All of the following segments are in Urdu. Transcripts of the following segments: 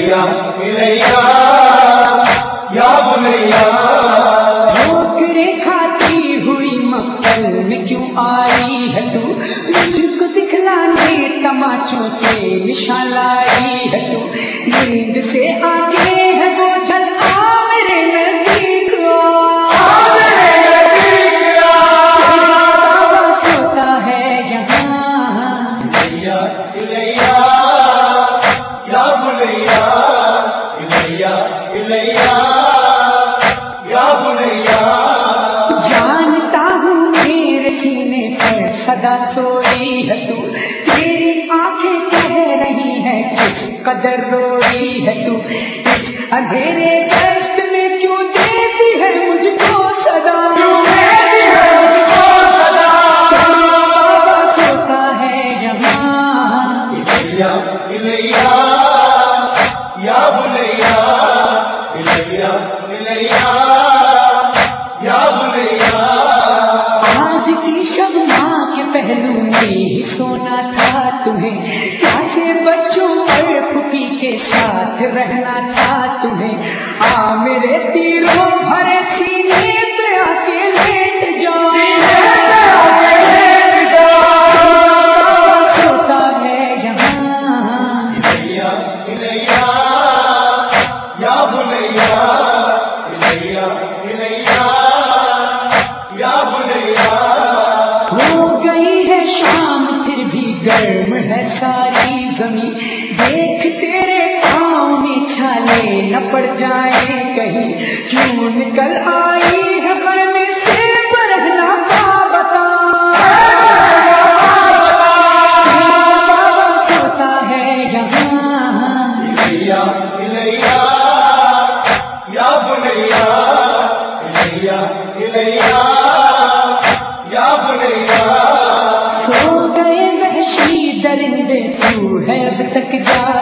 بنیا بنیا یا بنیا ٹھوکرے کھاتی ہوئی مکل میں کیوں آئی ہے تو؟ مجھ کو دکھلانے تماچوں سے نشان لائی ہے تو؟ نیند سے آ پر سدا سوئی ہے تو، تیری آنکھیں کہہ رہی ہیں، قدر روئی ہے تو اندھیرے پر سونا تھا تمہیں۔ کیسے بچوں اور پھوپھی کے ساتھ رہنا تھا تمہیں۔ آ میرے تیروں بھرے سینے پہ آ کے لیٹ یہاں۔ گرم ہے ساری زمین۔ دیکھ تیرے پاؤں چھالے نہ پڑ جائیں کہیں۔ کیوں نکل آئی ہے غم سے برہنا کا بتا ہوتا ہے یہاں۔ بنیا بنیا یا بنیا بنیا بنیا یا بنیا تو ہے اب تک جا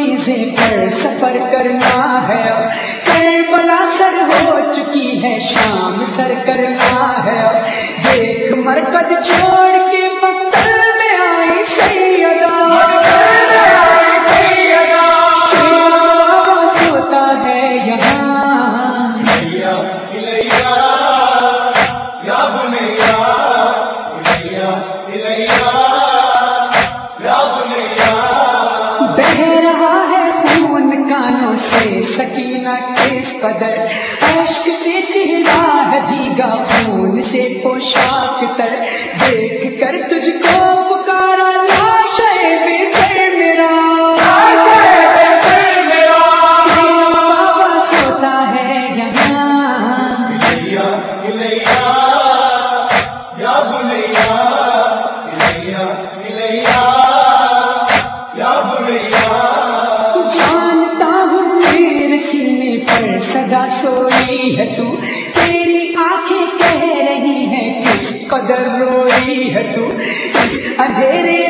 مجھ کو پر سفر کرنا ہے۔ سکینہ قدر اشک سے چہرہ ہے بھیگا خون سے پوشاک تر دیکھ کر تجھ کو قدر روئی ہے تو۔ اندھیرے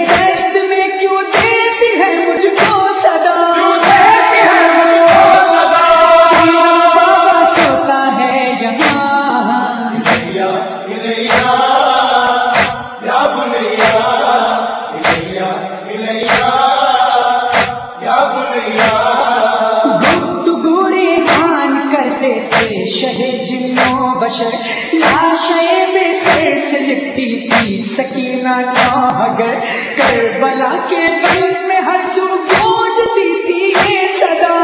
دیتی تھی سکینہ ناگر کربلا کے بل میں ہر جو گونجتی تھی یہ صدا۔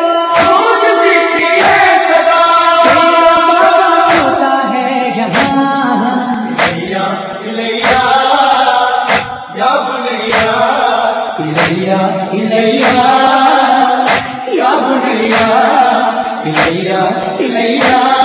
ہوتا ہے یہاں۔ الییا الییا یا بنیا الییا الییا یا بنیا الییا الییا